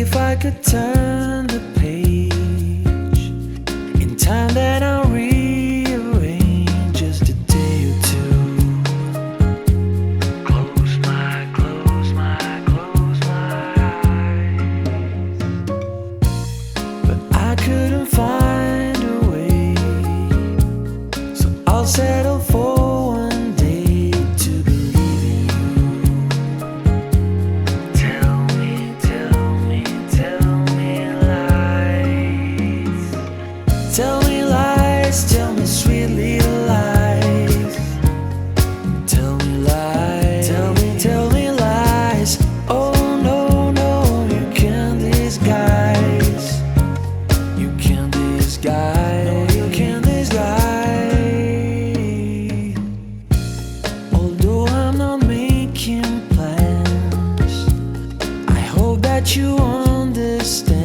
if I could turn the page in time, then I'll rearrange just a day or two. Close my, close my, close my eyes. But I couldn't find a way, so I'll settle Tell me lies, tell me sweetly lies. Tell me lies, tell me, tell me lies. Oh no, no, you can't disguise. You can't disguise. No, you can't disguise. Although I'm not making plans, I hope that you understand.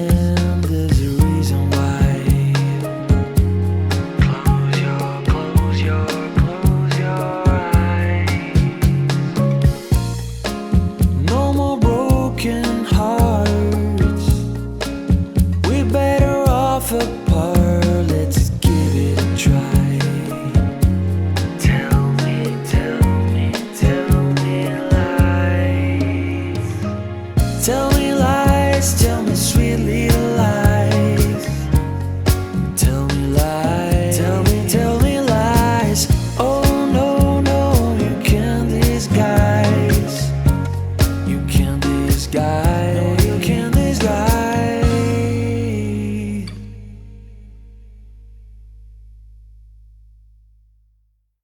sky.